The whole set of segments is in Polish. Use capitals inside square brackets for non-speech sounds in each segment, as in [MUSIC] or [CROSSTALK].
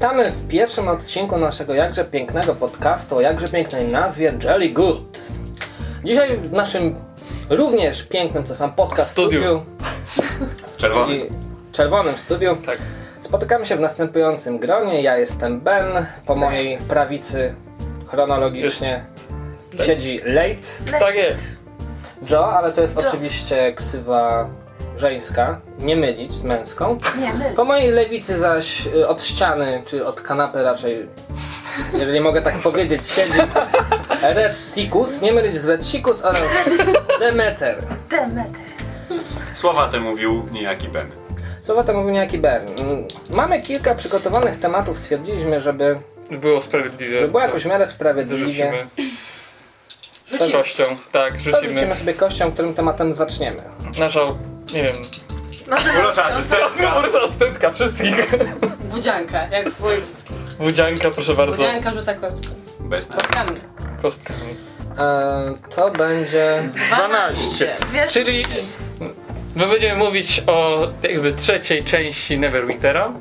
Witamy w pierwszym odcinku naszego jakże pięknego podcastu o jakże pięknej nazwie Jelly Good. Dzisiaj w naszym również pięknym, co sam podcast Studiu. studiu, Czerwony. czyli czerwonym studiu, Tak. spotykamy się w następującym gronie. Ja jestem Ben, po mojej prawicy chronologicznie siedzi Late Tak jest. Joe, ale to jest Joe. oczywiście ksywa żeńska, nie mylić z męską. Nie, my. Po mojej lewicy zaś y, od ściany, czy od kanapy raczej, jeżeli mogę tak powiedzieć, siedzi [LAUGHS] Reticus, nie mylić z Retikus oraz Demeter. Demeter. Słowa te mówił niejaki Ben. Słowa to mówił niejaki Bern. Mm, Mamy kilka przygotowanych tematów, stwierdziliśmy, żeby, Było sprawiedliwie. żeby było jakoś w miarę sprawiedliwie. Rzucimy. Kością. Tak, To rzucimy. rzucimy sobie kością, którym tematem zaczniemy. Naszą, nie wiem, Może Urocza asystentka. [LAUGHS] urocza asystentka wszystkich. Budzianka, jak w wojewódzkim. Wódzianka, proszę bardzo. Budzianka rzuca kostką. Bez Kostkami. Kostkami. E, to będzie... 12. Wiesz, Czyli my będziemy mówić o jakby trzeciej części Neverwintera,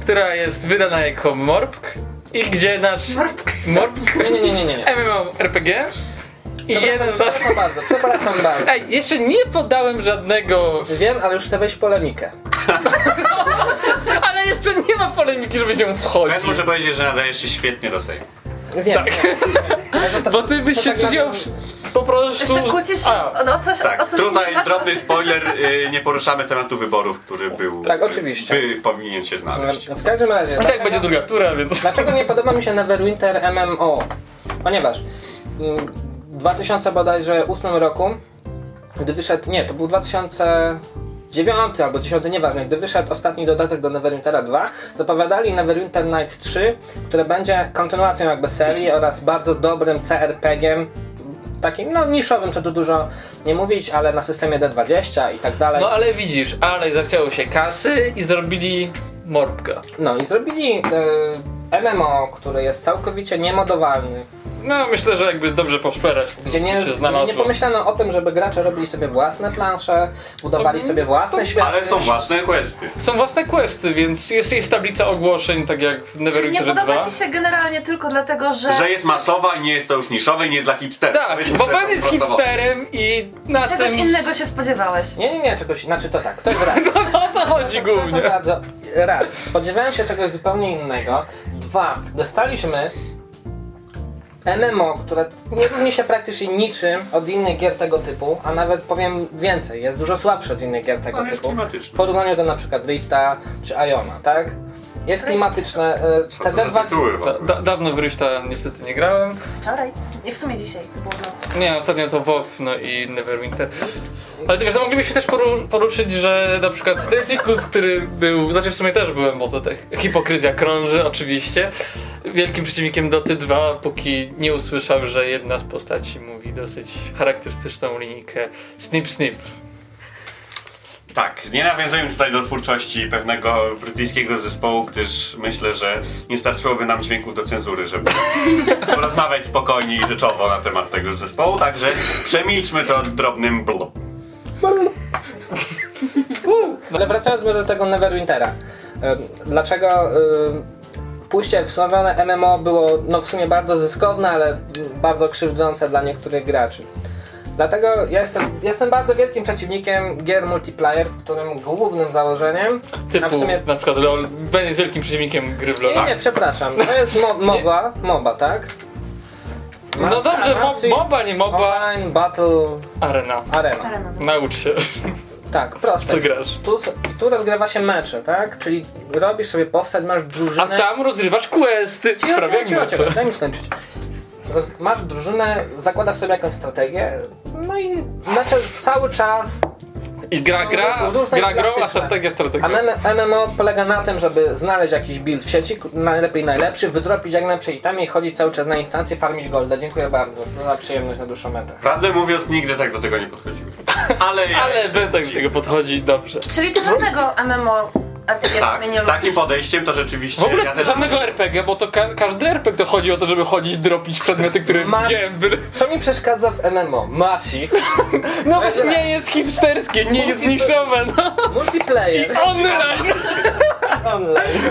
która jest wydana jako Morpk i gdzie nasz Morpk Nie, nie, nie, nie, nie. nie. MMORPG i jeden Przepraszam, z was... przepraszam bardzo, przepraszam bardzo. Ej, jeszcze nie podałem żadnego Wiem, ale już chcę wejść w polemikę. [LAUGHS] Ale jeszcze nie ma polemiki, żeby się wchodzić. Ben muszę powiedzieć, że nadajesz się świetnie do Sejmu. Wiem. Tak. To- [LAUGHS] Bo ty byś się tak siedział po prostu... jeszcze kłócisz się A, o coś, o Tak, coś tutaj nie drobny spoiler, y, nie poruszamy tematu wyborów, który był... Tak, oczywiście. By powinien się znaleźć. W każdym razie. I tak dlaczego- będzie druga tura, więc... Dlaczego nie podoba mi się Neverwinter MMO? Ponieważ mm, 2000 bodajże 8 roku, gdy wyszedł, nie, to był 2009 albo 10, nieważne, gdy wyszedł ostatni dodatek do Neverwintera 2, zapowiadali Neverwinter Night 3, które będzie kontynuacją jakby serii oraz bardzo dobrym CRPG-iem, takim no niszowym, co tu dużo nie mówić, ale na systemie D20 i tak dalej. No ale widzisz, ale zachciało się kasy i zrobili Morbka. No i zrobili e, MMO, który jest całkowicie niemodowalny, No myślę, że jakby dobrze poszperać gdzie nie, się gdzie znalazło. nie pomyślano o tym, żeby gracze robili sobie własne plansze, budowali sobie własne światy. Ale są własne questy. Są własne questy, więc jest, jest tablica ogłoszeń, tak jak w Czyli nie Neverwinter 2. podoba ci się generalnie tylko dlatego, że... Że jest masowa i nie jest to już niszowe i nie jest dla hipsterów. Tak, Powiedzmy bo sobie pan jest prosto oczy. hipsterem i na Czegoś tym... innego się spodziewałeś. Nie, nie, nie, czegoś, znaczy to tak, to jest raz. [LAUGHS] O to chodzi Przepraszam głównie. bardzo. Raz, spodziewałem się czegoś zupełnie innego. Dwa, dostaliśmy MMO, które nie różni się praktycznie niczym od innych gier tego typu, a nawet powiem więcej, jest dużo słabsze od innych gier tego On typu. W porównaniu do na przykład Rifta czy Iona, tak? Jest klimatyczne. e, Te to za D2 tytuły w Da, dawno w Rifta niestety nie grałem. Wczoraj? Nie, w sumie dzisiaj. To było w nocy. Nie, ostatnio to WoW, no i Neverwinter. Ale ty wiesz, no moglibyśmy też poru- poruszyć, że na przykład Reticus, który był, znaczy w sumie też byłem, bo to tak hipokryzja krąży oczywiście, wielkim przeciwnikiem Doty 2, póki nie usłyszał, że jedna z postaci mówi dosyć charakterystyczną linijkę snip snip. Tak, nie nawiązujemy tutaj do twórczości pewnego brytyjskiego zespołu, gdyż myślę, że nie starczyłoby nam dźwięków do cenzury, żeby [LAUGHS] porozmawiać spokojnie i rzeczowo na temat tego zespołu, także przemilczmy to drobnym blub. [LAUGHS] Ale wracając może do tego Neverwintera. Dlaczego pójście w stronę MMO było no w sumie bardzo zyskowne, ale bardzo krzywdzące dla niektórych graczy. Dlatego ja jestem, jestem bardzo wielkim przeciwnikiem gier multiplayer, w którym głównym założeniem, a Typu w sumie... na przykład LOL, Ben jest wielkim przeciwnikiem gry w LOL. Nie, nie, przepraszam, to jest mo [LAUGHS] MOBA, MOBA, tak? No dobrze, mo MOBA, nie MOBA, Online Battle Arena. Arena. Arena. Naucz się, Tak, proste. co grasz. Tu, tu rozgrywa się mecze, tak? Czyli robisz sobie postać, masz A drużynę... tam rozgrywasz questy, Cicho, prawie cicho, cicho, daj mi skończyć. Masz drużynę, zakładasz sobie jakąś strategię, no i mecze cały czas. I gra, gra, gra grą, a strategia, A strategia. mem- MMO polega na tym, żeby znaleźć jakiś build w sieci, najlepiej najlepszy, wydropić jak najlepsze itemy i chodzić cały czas na instancję, farmić golda. Dziękuję bardzo, za przyjemność na dłuższą metę. Prawdę mówiąc, nigdy tak do tego nie podchodziłem. [LAUGHS] Ale ja Ale Ben tak do tego podchodzi dobrze. Czyli ty żadnego MMO RPG Tak, sobie nie z takim podejściem to rzeczywiście W ogóle ja też... żadnego RPG, bo to ka każdy RPG to chodzi o to, żeby chodzić, dropić przedmioty, które Masz- nie byle... Co mi przeszkadza w MMO? Massive, [LAUGHS] No Weź nie jest hipsterskie, nie jest niszowe, no. multiplayer. Online! [LAUGHS] online.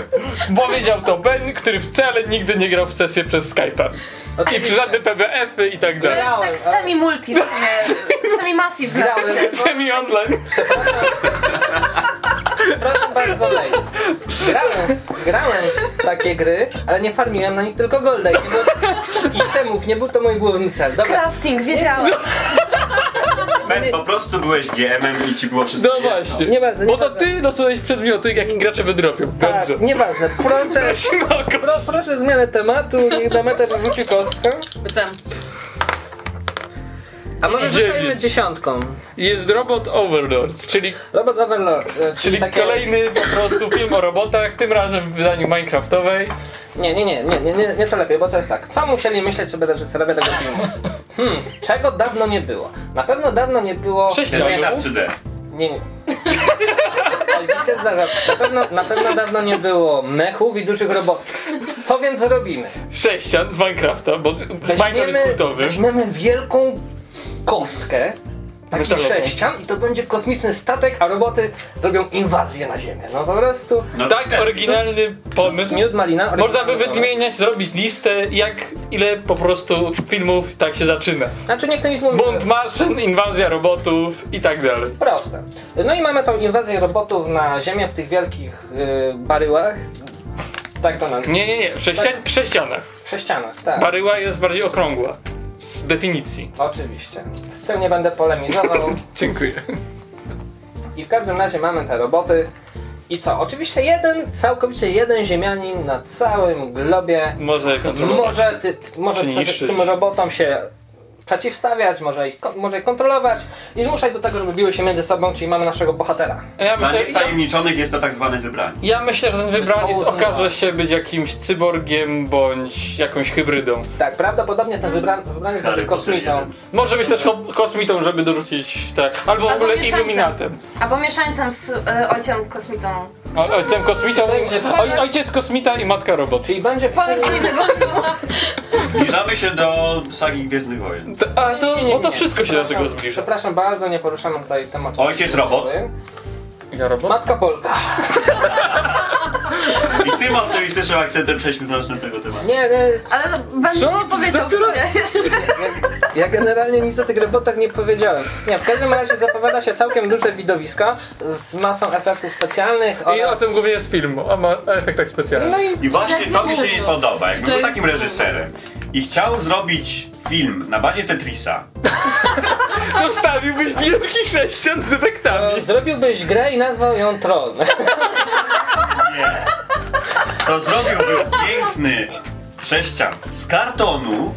Powiedział to Ben, który wcale nigdy nie grał w sesję przez Skype'a. I przy żadne PBF-y i tak To dalej. jest Grałem, tak semi-multi, [LAUGHS] semi-massive znaczy. Semi-online. Przepraszam. Bardzo, Lejc. Grałem, grałem w takie gry, ale nie farmiłem na nich tylko golda. I, nie było, I temów nie był to mój główny cel. Dobra, Crafting, wiedziałam. Ben, po prostu byłeś GM-em i ci było wszystko No jedno. właśnie. Nieważne, Bo to nieważne. ty losowałeś przedmioty, jakie gracze wydropią. tak, Dobrze. nieważne. Proszę, pro, proszę zmianę tematu, niech Demeter rzuci kostkę. Pytam. A może rzucajmy dziesiątką. Jest Robot Overlord, czyli, Robot Overlord, e, czyli, czyli takie... kolejny po prostu film o robotach, tym razem w wydaniu Minecraftowej. Nie, nie, nie, nie, nie, nie, nie to lepiej, bo to jest tak. Co musieli myśleć sobie reżyserowie tego filmu? Hmm, czego dawno nie było? Na pewno dawno nie było... 3D. Nie, nie. Ale się [LAUGHS] zdarza. Na pewno, na pewno dawno nie było mechów i dużych robotów. Co więc zrobimy? Sześcian z Minecrafta, bo Minecraft jest Weźmiemy, kultowy. weźmiemy wielką kostkę, taki sześcian i to będzie kosmiczny statek, a roboty zrobią inwazję na Ziemię. No po prostu... No, Tak, ten- oryginalny pomysł. Miód malina. Można by wymieniać, zrobić listę, jak ile po prostu filmów tak się zaczyna. Znaczy nie chcę nic mówić. Bunt maszyn, inwazja robotów i tak dalej. Proste. No i mamy tą inwazję robotów na Ziemię w tych wielkich y, baryłach. Tak to nazwijmy. Nie, nie, nie, w sześcia, sześcianach. W sześcianach, tak. Baryła jest bardziej okrągła. Z definicji. Oczywiście. Z tym nie będę polemizował. [LAUGHS] Dziękuję. I w każdym razie mamy te roboty. I co? Oczywiście jeden, całkowicie jeden ziemianin na całym globie Może kontrolować. może, ty, może Czy przed niszczyć. tym robotom się przeciwstawiać, może ich, ko- może ich kontrolować i zmuszać do tego, żeby biły się między sobą, czyli mamy naszego bohatera. Ja Dla myślę, ja, niewtajemniczonych jest to tak zwane wybranie. ja myślę, że ten wybraniec okaże się być jakimś cyborgiem bądź jakąś hybrydą. Tak, prawdopodobnie ten wybra, wybrany będzie kosmitą. Może być też ko- kosmitą, żeby dorzucić, tak. Albo w ogóle iluminatem. Albo mieszańcem z y, ojcem kosmitą. O, ojcem kosmitą, Będzie- oj, ojciec kosmita i matka robot. Czyli będzie Polec. [LAUGHS] Zbliżamy się do sagi Gwiezdnych Wojen. To- A to, Nie, nie, o to nie, wszystko się do tego zbliża. Przepraszam bardzo, nie poruszamy tutaj tematu. Ojciec robot. Ja robot? Matka Polka. I tym optymistycznym akcentem przejdźmy do następnego tematu. Nie, nie, Ale no, będę Co? nie powiedział w sumie [LAUGHS] ja, ja generalnie nic o tych robotach nie powiedziałem. Nie, w każdym razie zapowiada się całkiem duże widowisko z masą efektów specjalnych I o tym głównie jest film, o ma- o efektach specjalnych. No i I właśnie to mi się nie podoba. Jakby był takim reżyserem i chciał zrobić film na bazie Tetrisa, [LAUGHS] To wstawiłbyś wielki sześcian z efektami. e, zrobiłbyś grę i nazwał ją Tron. nie, to zrobiłby piękny sześcian z kartonu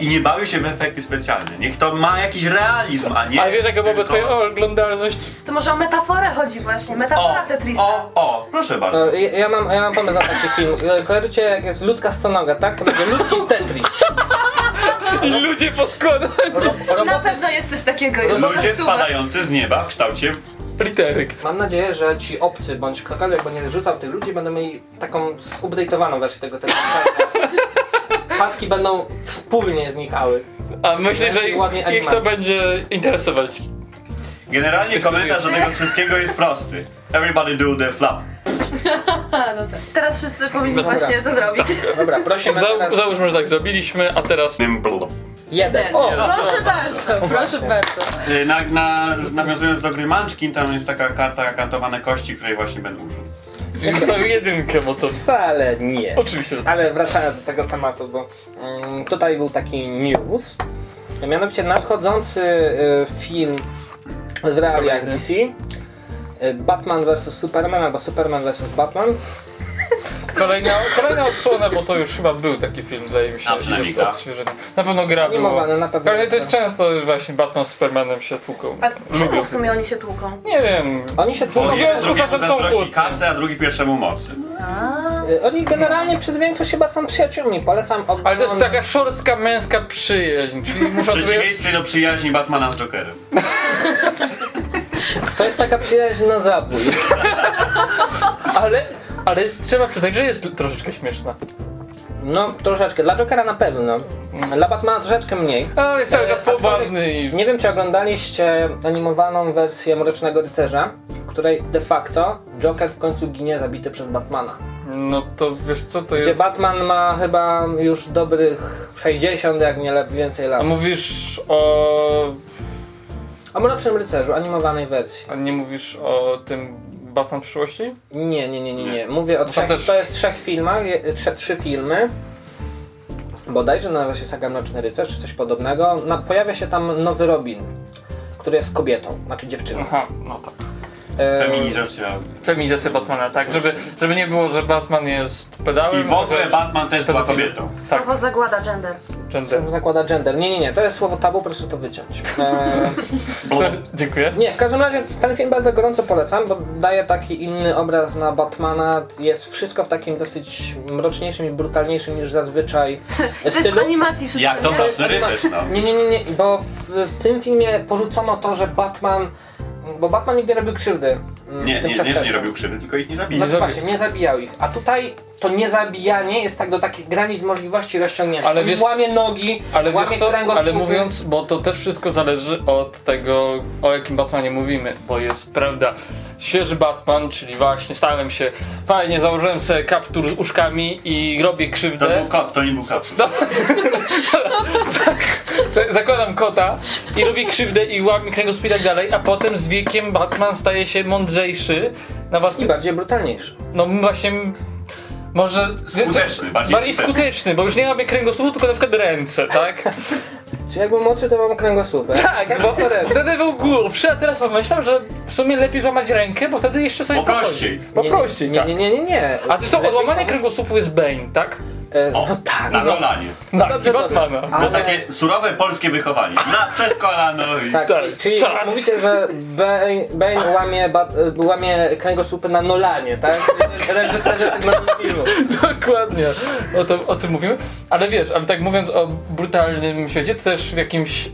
i nie bawił się w efekty specjalne. Niech to ma jakiś realizm, a nie... A wiesz jaka byłaby tylko- twoja oglądalność? To może o metaforę chodzi właśnie. O, Metafora Tetrisa. o, o, proszę bardzo. E, Ja ja mam, ja mam pomysł na taki film. Kojarzycie jak jest ludzka stonoga, tak? To będzie ludzki Tetris. I [LAUGHS] ludzie poskładani. Ro- Na pewno jest coś takiego już. Ludzie spadający z nieba w kształcie... Literyk. Mam nadzieję, że ci obcy, bądź ktokolwiek będzie rzucał tych ludzi, będą mieli taką zupdate'owaną wersję tego Tetrisa. [LAUGHS] Paski będą wspólnie znikały. A myślę, że ich, ich to będzie interesować. Generalnie komentarz do tego wszystkiego jest prosty. Everybody do the flap. [LAUGHS] No tak. Teraz wszyscy powinni Dobra. właśnie to zrobić. Dobra, prosimy Za, teraz załóżmy, że tak zrobiliśmy, a teraz... Jeden. O! Proszę bardzo, proszę bardzo. Y, Na, na, nawiązując do gry Munchkin, tam jest taka karta kantowane kości, której właśnie będę użył. Zostawił jedynkę, bo to... Wcale nie. Oczywiście, tak. Ale wracając do tego tematu, bo mm, tutaj był taki news, mianowicie nadchodzący y, film w realiach. DC, y, Batman vs Superman albo Superman vs Batman. Kolejna, kolejna odsłona, bo to już chyba był taki film, wydaje mi się. A, przynajmniej jest gra. odświeżony. Na pewno gra była. Animowany, na pewno Ale to jest często właśnie Batman z Supermanem się tłuką. A czemu w sumie oni się tłuką? Nie wiem. Oni się Bo tłuką, Związku jeden czasem są kasę, a drugi pierwszemu mocy. y, oni generalnie przez większość chyba są przyjaciółmi. Polecam. Ale to jest taka szorstka męska przyjaźń, czyli W muszą przeciwieństwie do przyjaźni Batmana z Jokerem. To jest taka przyjaźń na zabój. [LAUGHS] Ale, ale trzeba przyznać, że jest troszeczkę śmieszna. No, troszeczkę. Dla Jokera na pewno. Dla Batmana troszeczkę mniej. No, jest cały czas E, aczkolwiek poważny i... Nie wiem, czy oglądaliście animowaną wersję Mrocznego Rycerza, w której de facto Joker w końcu ginie zabity przez Batmana. No to wiesz co, to Gdzie jest... Batman ma chyba już dobrych 60, jak nie lepiej więcej A lat. mówisz o... O Mrocznym Rycerzu, animowanej wersji. A nie mówisz o tym Batman przyszłości? Nie, nie, nie, nie, nie. Mówię o trzech, też- to jest trzech filmach, trze, trzy filmy. Bodajże nazywa się Saga Mroczny Rycerz, czy coś podobnego. Na, pojawia się tam nowy Robin, który jest kobietą, znaczy dziewczyną. Aha, no tak. E, Feminizacja. Feminizacja Batmana, tak, żeby, żeby nie było, że Batman jest pedałem. I w ogóle że- Batman też była kobietą. Słowo zagłada gender. Gender. Słowo zakłada gender. Nie, nie, nie, to jest słowo tabu, proszę to wyciąć. E, [LAUGHS] Dziękuję. nie, w każdym razie ten film bardzo gorąco polecam, bo daje taki inny obraz na Batmana. Jest wszystko w takim dosyć mroczniejszym i brutalniejszym niż zazwyczaj [LAUGHS] To stylu. animacji wszystko, jak to nie? mroczny rycerz, no. Nie, nie, nie, nie, bo w, w tym filmie porzucono to, że Batman. Bo Batman nigdy nie robił krzywdy. mm, Nie, tym nie, nie, że nie robił krzywdy, tylko ich nie No zabijał. Nie właśnie, nie zabijał ich. A tutaj to niezabijanie jest tak do takich granic możliwości rozciągnięcia. Ale wiesz- łamie nogi, Ale łamie wiesz co, kręgosłupy. ale mówiąc, bo to też wszystko zależy od tego, o jakim Batmanie mówimy, bo jest, prawda, świeży Batman, czyli właśnie stałem się, fajnie, założyłem sobie kaptur z uszkami i robię To krzywdę. był kot, to nie był kaptur. No. Zak- [LAUGHS] Zakładam kota i robię krzywdę i łamię kręgosłup i tak dalej, a potem z wiekiem Batman staje się mądrzejszy na I własny... bardziej brutalniejszy. No właśnie... Może... Skuteczny, bardziej bardziej skuteczny. skuteczny, bo już nie mamy kręgosłupu, tylko na przykład ręce, tak? Czy jakbym młodszy, to mam kręgosłupę. Tak, bo wtedy był głupszy, a teraz pomyślam, że w sumie lepiej złamać rękę, bo wtedy jeszcze sobie Bo prościej. pochodzi. Bo prościej, nie, tak. nie, nie, nie, nie. A zresztą Lepiej odłamanie kręgosłupu jest Bane, tak? E, O, no tak. Na no. Nolanie. Tak, dobrze, i Batmana. dobrze. To Ale- takie surowe polskie wychowanie. Na, przez kolano i... Tak, Tak, czyli, czyli czas. mówicie, że Bane, Bane łamie, bat, e, łamie kręgosłupy na Nolanie, tak? [LAUGHS] Reżyserze tych nowych filmów. [LAUGHS] Dokładnie, o, to, o tym mówimy. Ale wiesz, ale tak mówiąc o brutalnym świecie, to też w jakimś e,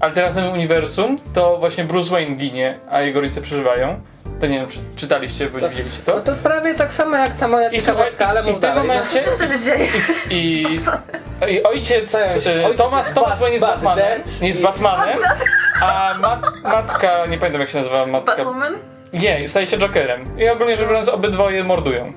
alternatywnym uniwersum, to właśnie Bruce Wayne ginie, a jego rodzice przeżywają. To nie wiem, czy czytaliście, bo nie widzieliście No to. to prawie tak samo jak ta moja I ciekawostka, ale i, i mów w tym dalej. momencie Co się dzieje? i, i [LAUGHS] ojciec, e, ojciec Thomas, Thomas Wayne jest bad Batmanem, dad jest i- Batmanem, a mat, matka, nie pamiętam jak się nazywa matka. Batwoman? Nie, staje się Jokerem. I ogólnie rzecz biorąc obydwoje mordują.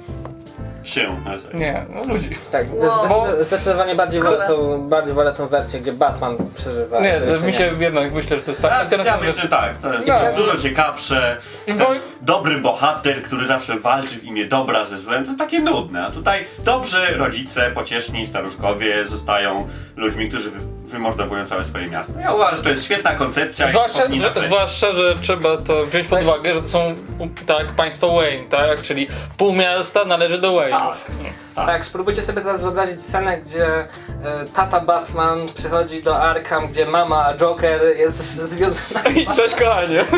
Się. ale- Nie, no ludzi. Tak, Wow. zdecydowanie, zdecydowanie bardziej wolę, tą, bardziej wolę tą wersję, gdzie Batman przeżywa. Nie, leczenie. mi się jednak myślę, że to jest tak. Ja, ja alternatywne myślę, że tak. To jest No. dużo ciekawsze. Woj- dobry bohater, który zawsze walczy w imię dobra ze złem, to takie nudne. A tutaj dobrzy rodzice, pocieszni staruszkowie zostają ludźmi, którzy wymordowują całe swoje miasto. Ja uważam, że to jest świetna koncepcja. Zwłaszcza, być. zwłaszcza, że trzeba to wziąć pod uwagę, że to są tak państwo Wayne, tak? Czyli pół miasta należy do Wayne. Tak. Tak. Tak, spróbujcie sobie teraz wyobrazić scenę, gdzie e, tata Batman przychodzi do Arkham, gdzie mama Joker jest związana. I cześć kochanie. [LAUGHS]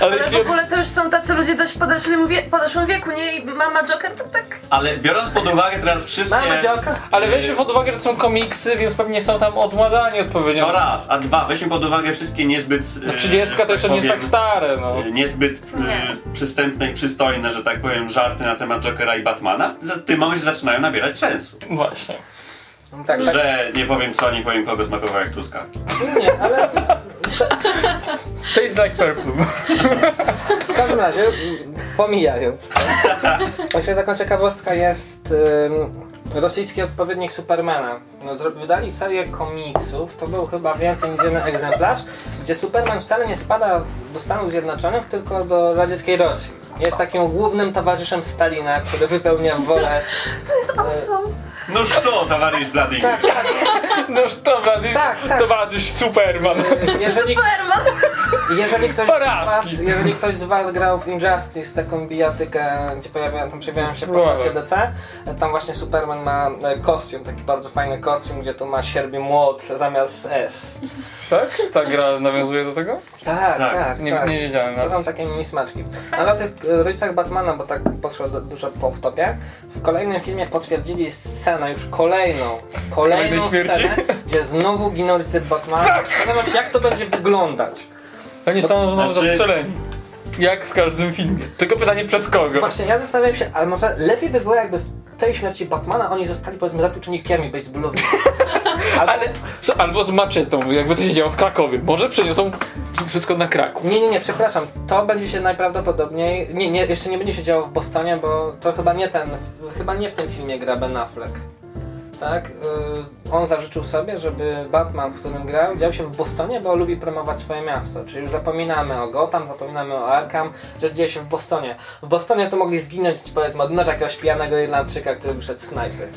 Ale Ale w ogóle to już są tacy ludzie dość w podeszłym, wie, podeszłym wieku, nie? I mama Joker to tak... Ale biorąc pod uwagę teraz wszystkie... Mama Joker? Ale weźmy pod uwagę, że to są komiksy, więc pewnie są tam odmładani odpowiednio. To raz, a dwa, weźmy pod uwagę wszystkie niezbyt... No e, 30 że to jeszcze nie jest tak stare, no. e, Niezbyt Nie. e, przystępne i przystojne, że tak powiem, żarty na temat Jokera i Batmana w tym momencie zaczynają nabierać sensu. Właśnie. Tak, tak. Że nie powiem co, nie powiem kogo smakował jak truskawki. Nie, ale Taste like purple. w każdym razie, pomijając to. Właśnie taką ciekawostka jest rosyjski odpowiednik Supermana. No, wydali serię komiksów, to był chyba więcej niż jeden egzemplarz, gdzie Superman wcale nie spada do Stanów Zjednoczonych, tylko do radzieckiej Rosji. Jest takim głównym towarzyszem Stalina, który wypełnia wolę. [LAUGHS] To jest awesome. No to, towarzysz Vladimir. Tak, tak. Noż to, Vladimir. Tak, tak. Towarzysz Superman. Jeżeli, Superman. jeżeli, ktoś z was, jeżeli ktoś z was grał w Injustice, taką bijatykę, gdzie pojawiają, tam przejawiają się postacie DC, tam właśnie Superman ma e, kostium, taki bardzo fajny kostium, gdzie to ma sierbi młot zamiast S. Tak? Ta gra nawiązuje do tego? Tak, tak. tak nie, tak. nie wiedziałem. To są takie mismaczki. Ale o tych e, rodzicach Batmana, bo tak poszło dużo po wtopie, w kolejnym filmie potwierdzili scenę już kolejną, kolejną Kolejnej śmierci? scenę, gdzie znowu giną rodzice Batmana. Tak. Zastanawiam się, jak to będzie wyglądać. Oni staną znowu Znaczy- zastrzeleni. Jak w każdym filmie. Tylko pytanie przez kogo? Właśnie, ja zastanawiam się, ale może lepiej by było, jakby tej śmierci Batmana oni zostali powiedzmy zatłucznikami baseballowymi. [LAUGHS] Ale, albo z maczetą, jakby to się działo w Krakowie. Może przeniosą wszystko na Kraków. Nie, nie, nie, przepraszam. To będzie się najprawdopodobniej. Nie, nie, jeszcze nie będzie się działo w Bostonie, bo to chyba nie ten. Chyba nie w tym filmie gra Ben Affleck. Tak? Yy, on zażyczył sobie, żeby Batman, w którym grał, dział się w Bostonie, bo lubi promować swoje miasto. Czyli już zapominamy o Gotham, zapominamy o Arkham, że dzieje się w Bostonie. W Bostonie to mogli zginąć, powiedzmy, od nocy jakiegoś pijanego Irlandczyka, który wyszedł z knajpy.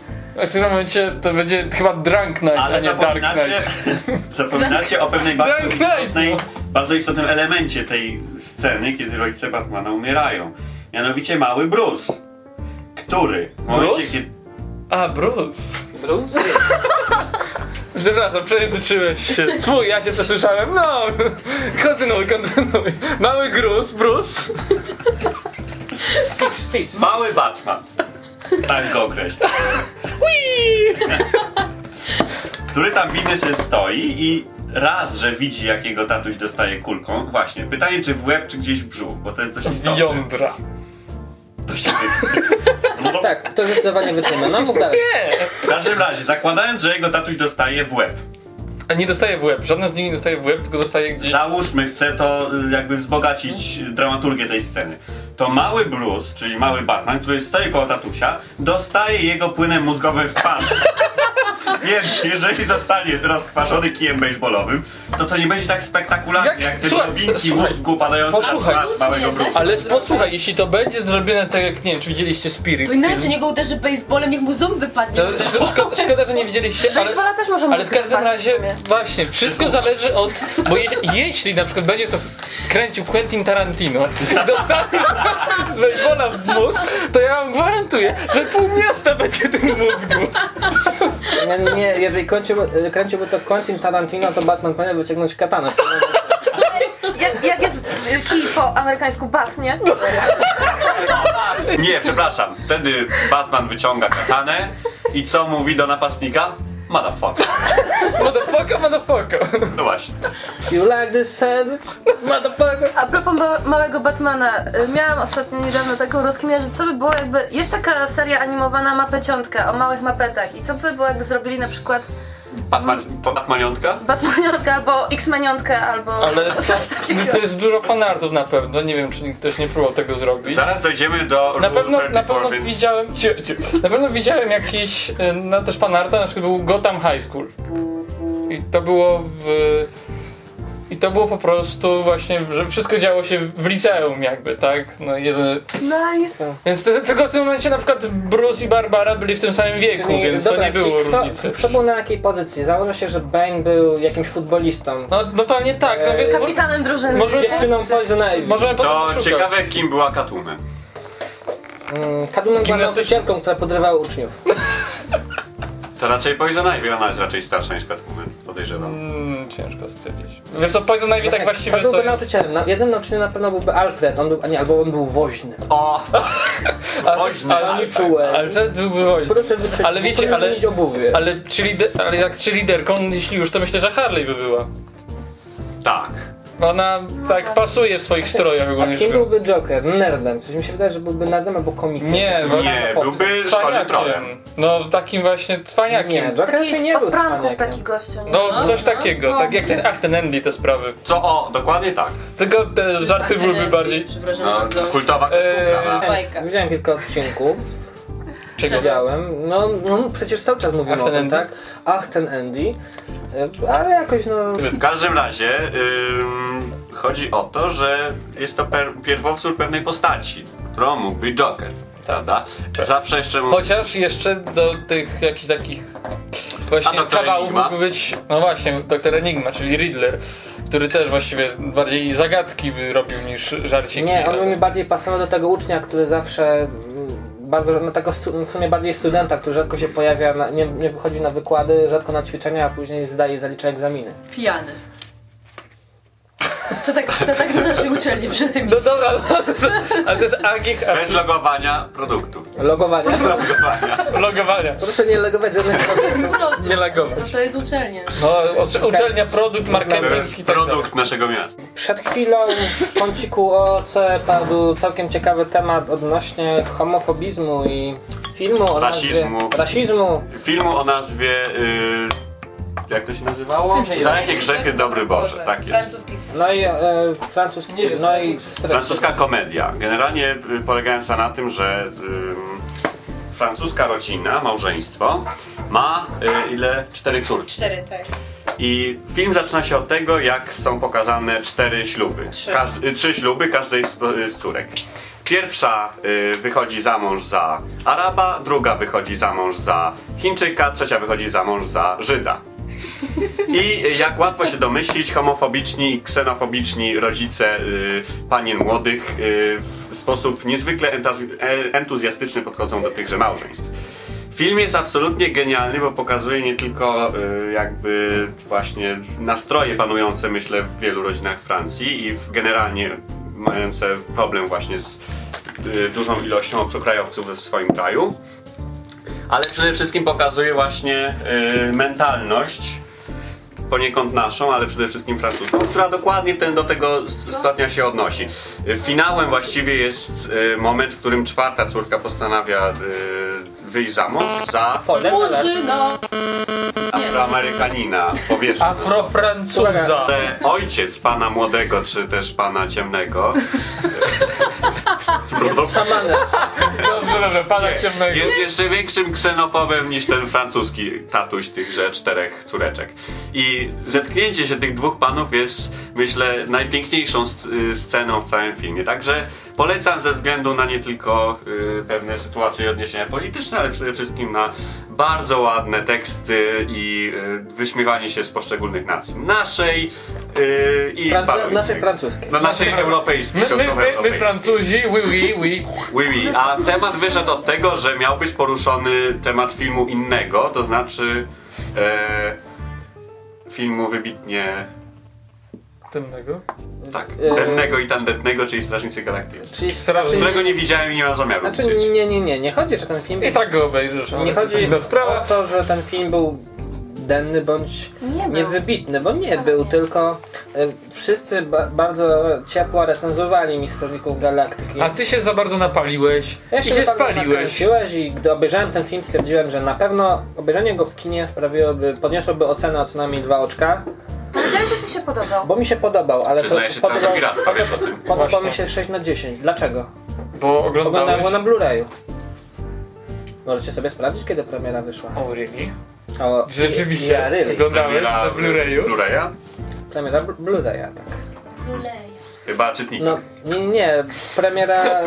A w tym momencie to będzie chyba Drunk Night, a Ale nie Dark zapominacie, Night. [LAUGHS] zapominacie o pewnej bardzo Knight, istotnej, no. bardzo istotnym elemencie tej sceny, kiedy rodzice Batmana umierają. Mianowicie mały Bruce, który w momencie, Bruce? kiedy A, Bruce. Bruce? [LAUGHS] Przepraszam, przejęzyczyłeś się. Twój, ja się to słyszałem. No, kontynuuj, kontynuuj. Mały Gruz, Bruce. Speech, speech. mały Batman, tak go określa, który tam winny sobie stoi i raz, że widzi jak jego tatuś dostaje kulką. Właśnie, pytanie czy w łeb, czy gdzieś w brzuch, bo to jest dość istotne. jądra. Tak, to zdecydowanie wytniemy. No mów dalej. Nie. W każdym razie, zakładając, że jego tatuś dostaje w łeb, A nie dostaje w łeb. Żadna z nich nie dostaje w łeb, tylko dostaje gdzieś... Załóżmy, chcę to y, jakby wzbogacić dramaturgię tej sceny. To mały Bruce, czyli mały Batman, który stoi koło tatusia, dostaje jego płynem mózgowym w twarz. Więc jeżeli zostanie rozkwaszony kijem baseballowym, to to nie będzie tak spektakularnie, Jak- jak, te słuchaj, drobinki słuchaj, mózgu padające na posłuchaj. twarz małego Bruce'a. Ale posłuchaj, jeśli to będzie zrobione tak jak, nie wiem, czy widzieliście Spirit To inaczej, film, niego uderzy baseballem, niech mu ząb wypadnie. to szko- szkoda, szkoda, że nie widzieliście, ale... Baseballa też może Ale mózg w każdym wypaść razie, sumie. właśnie, wszystko zależy od. Bo je, jeśli na przykład będzie to kręcił Quentin Tarantino i dostanie z baseballa w mózg, to ja wam gwarantuję, że pół miasta będzie w tym mózgu. Nie, nie, jeżeli kręciłby, kręciłby to Quentin Tarantino, to Batman powinien wyciągnąć katanę. Jak, jak jest kij po amerykańsku bat, nie? Nie, przepraszam. Wtedy Batman wyciąga katanę i co mówi do napastnika? Motherfucker. [LAUGHS] Motherfucker, motherfucker. No właśnie. You like this sandwich? Motherfucker. A propos ma małego Batmana, y, miałam ostatnio niedawno taką rozkminę, że co by było jakby... Jest taka seria animowana Mapeciątka o małych mapetach i co by było jakby zrobili na przykład Batman, Batmaniątka? Batmaniątka albo X-Maniątka albo Ale [LAUGHS] to, coś takiego. to jest dużo fanartów na pewno. Nie wiem, czy nikt też nie próbował tego zrobić. Zaraz dojdziemy do Na pewno, na 34, pewno więc... widziałem. Na pewno widziałem jakiś. y, No też fanarta, na przykład był Gotham High School. I to było w. I to było po prostu właśnie, że wszystko działo się w liceum jakby, tak? No jeden... Nice. Więc to, tylko w tym momencie na przykład Bruce i Barbara byli w tym samym wieku, Czyli- więc dobra, to nie było kto, różnicy. Kto był na jakiej pozycji? Założę się, że Bane był jakimś futbolistą. No, no pewnie tak, no więc... Kapitanem drużyny. Może- Dziewczyną Poison Ivy. Możemy To ciekawe, kim była Catwoman. Mm, była nauczycielką, która podrywała uczniów. [LAUGHS] To raczej Poison Ivy, ona jest raczej starsza niż Catwoman, podejrzewam. Mm, ciężko stwierdzić. Wiesz co, Poison Ivy tak Właśnie, właściwie to to byłby jest... nauczycielem. Na, jednym nauczycielem na pewno byłby Alfred, on był, a nie, albo on był woźny. O! [LAUGHS] Woźny ale Alfred. czułem. Alfred byłby woźny. Proszę wytrzymać. Ale wiecie, ale- zmienić obuwie. Ale, cheerleader, ale jak cheerleaderką, jeśli już, to myślę, że Harley by była. Tak. Ona tak pasuje w swoich strojach A ogólnie kim rzecz biorąc. byłby Joker? Nerdem. Coś mi się wydaje, że byłby nerdem albo komikiem. Nie, Nie, byłby szkolnym trolem. No takim właśnie cwaniakiem. Nie, Joker Taki raczej nie od był pranków taki gościu, nie? No, No, coś no, takiego, no, tak jak no. ten, ach ten Andy te sprawy. Co o, dokładnie tak. Tylko te żarty byłyby bardziej... Przepraszam No, bardzo. kultowa. Bajka. Widziałem kilka odcinków. Czego? Widziałem. No, no przecież cały czas mówimy Ach, o ten tym, Andy? tak? Ach, ten Andy. E, Ale jakoś no... W każdym razie ym, chodzi o to, że jest to per, pierwowzór pewnej postaci, którą mógłby Joker, prawda? Zawsze jeszcze mógł... Chociaż jeszcze do tych jakichś takich właśnie kawałów mógłby być, no właśnie, Doktor Enigma, czyli Riddler, który też właściwie bardziej zagadki by robił niż żarciki. Nie, on by mi bardziej pasował do tego ucznia, który zawsze mm, bardzo, no tego w sumie bardziej studenta, który rzadko się pojawia, na, nie, nie wychodzi na wykłady, rzadko na ćwiczenia, a później zdaje i zalicza egzaminy. Pijany. To tak, to tak na naszej uczelni przynajmniej. No dobra, no, ale to jest agich Bez logowania produktu. Logowanie. Logowania. logowania. Proszę nie logować żadnych produktów. Nie logować. No to jest uczelnia. No, ucz- uczelnia, produkt, marketing i tak produkt naszego miasta. Przed chwilą w kąciku OC padł całkiem ciekawy temat odnośnie homofobizmu i filmu o Rasizmu. nazwie... Rasizmu. Filmu o nazwie... y, jak to się nazywało? Za jakie grzechy dobry Boże. Tak jest. Francuski. No i e, francuski Nie wiem, no i stres. Francuska komedia. Generalnie y, polegająca na tym, że ym, francuska rodzina, małżeństwo ma y, ile? Cztery córki. Cztery, tak. I film zaczyna się od tego, jak są pokazane cztery śluby. Trzy. Każd- y, trzy śluby każdej z, y, z córek. Pierwsza y, wychodzi za mąż za Araba, druga wychodzi za mąż za Chińczyka, trzecia wychodzi za mąż za Żyda. I jak łatwo się domyślić, homofobiczni ksenofobiczni rodzice y, panien młodych y, w sposób niezwykle e- entuzjastyczny podchodzą do tychże małżeństw. Film jest absolutnie genialny, bo pokazuje nie tylko y, jakby właśnie nastroje panujące, myślę, w wielu rodzinach Francji i w, generalnie mające problem właśnie z y, dużą ilością obcokrajowców w swoim kraju, ale przede wszystkim pokazuje właśnie y, mentalność poniekąd naszą, ale przede wszystkim francuską, która dokładnie ten, do tego stopnia się odnosi. Y, Finałem właściwie jest y, moment, w którym czwarta córka postanawia y, wyjść za mąż za. Murzyna! Afroamerykanina, powiesz. Afrofrancuza. że ojciec pana młodego, czy też pana ciemnego [LAUGHS] Jest szamanem. Dobrze, dobrze, pana ciemnego. jest jeszcze większym ksenofobem niż ten francuski tatuś tychże czterech córeczek. I zetknięcie się tych dwóch panów jest, myślę, najpiękniejszą sc- sceną w całym filmie. Także polecam ze względu na nie tylko y, pewne sytuacje i odniesienia polityczne, ale przede wszystkim na bardzo ładne teksty i y, wyśmiewanie się z poszczególnych nacji. Naszej y, i Fran- paru naszej innych. francuskiej. No naszej europejskiej, My, my, my, my środkowoeuropejskiej. Francuzi, oui, oui, oui. Oui, oui. A temat wyszedł od tego, że miał być poruszony temat filmu innego, to znaczy e, filmu wybitnie Temnego. tak, E, dennego i tandetnego, czyli Strażnicy Galaktyki. Czyli, Strażnik. czyli Którego nie widziałem i nie mam zamiaru Znaczy widzieć. nie, nie, nie, nie chodzi, że ten film... I tak go obejrzysz. Nie chodzi o to, że ten film był denny bądź Nie niewybitny, bo nie był, tylko e, wszyscy ba bardzo ciepło recenzowali Mistrzowników Galaktyki. A ty się za bardzo napaliłeś Ja i się bardzo spaliłeś. i gdy obejrzałem ten film stwierdziłem, że na pewno obejrzenie go w kinie sprawiłoby, podniosłoby ocenę o co najmniej dwa oczka, Powiedziałem, że ci się podobał. bo mi się podobał, ale Przyznaję się podobał, wiesz o tym. podobał Właśnie. mi się 6 na 10. Dlaczego? Bo Oglądałem oglądałeś... go na Blu-rayu. Możecie sobie sprawdzić, kiedy premiera wyszła. O, really? O, Rzeczywiście. Ja, really. Oglądałeś na Blu-rayu? Blu-raya? Premiera Blu- Blu-raya, tak. Chyba czytnika. No, nie, nie, premiera e,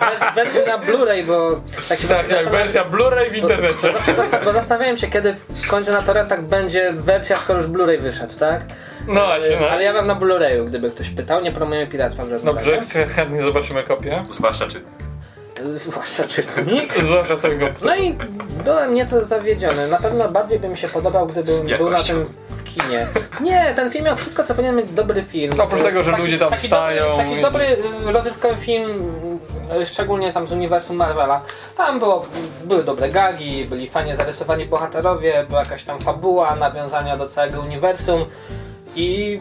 wers- wersji na Blu-ray, bo tak się Tak, tak, wersja Blu-ray w bo, internecie. bo, zasta- bo zastanawiałem się, kiedy w końcu na torrentach będzie wersja, skoro już Blu-ray wyszedł, tak? No właśnie, no. Ale ja mam na Blu-rayu, gdyby ktoś pytał, nie promujemy piractwa w żadnym Dobrze, razie. chętnie zobaczymy kopię. Zwłaszcza czytnik. Zwłaszcza czytnik. [LAUGHS] Zwłaszcza tego. No i byłem nieco zawiedziony. Na pewno bardziej by mi się podobał, gdybym był na Jakością. tym w kinie. Nie, ten film miał wszystko, co powinien mieć dobry film. Oprócz tego, że ludzie tam taki wstają Dobry, taki i- dobry, y, rozrywkowy film, y, szczególnie tam z uniwersum Marvela. Tam było, były dobre gagi, byli fajnie zarysowani bohaterowie, była jakaś tam fabuła, nawiązania do całego uniwersum i...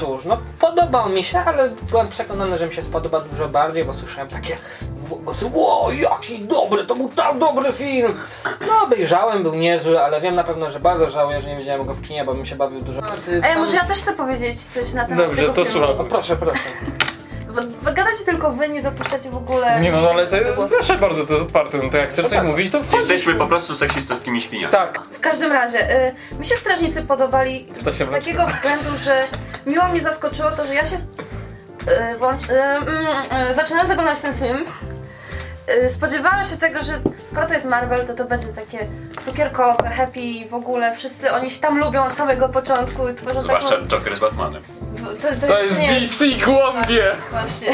Cóż, no podobał mi się, ale byłem przekonany, że mi się spodoba dużo bardziej, bo słyszałem takie głosy, ło, jaki dobry, to był tak dobry film. No obejrzałem, był niezły, ale wiem na pewno, że bardzo żałuję, że nie widziałem go w kinie, bo bym się bawił dużo. Ty, Ej, może ja też chcę powiedzieć coś na temat Dobrze, tego to filmu. słucham. O, proszę, proszę. Bo wy gadacie tylko wy, nie dopuszczacie w ogóle... Nie no, no ale to jest, proszę bardzo, to jest otwarte. No to jak chcesz coś tak. mówić, to wchodź. Jesteśmy po prostu seksistowskimi świniami. Tak. W każdym razie, y, mi się strażnicy podobali z takiego względu, że miło mnie zaskoczyło to, że ja się y, włącz, y, mm, y, zaczynając oglądać ten film, spodziewałam się tego, że skoro to jest Marvel, to to będzie takie cukierkowe, happy i w ogóle wszyscy oni się tam lubią od samego początku i tworzą Zwłaszcza taką... Joker z Batmanem. To, To jest nie, DC Głąbie! Właśnie.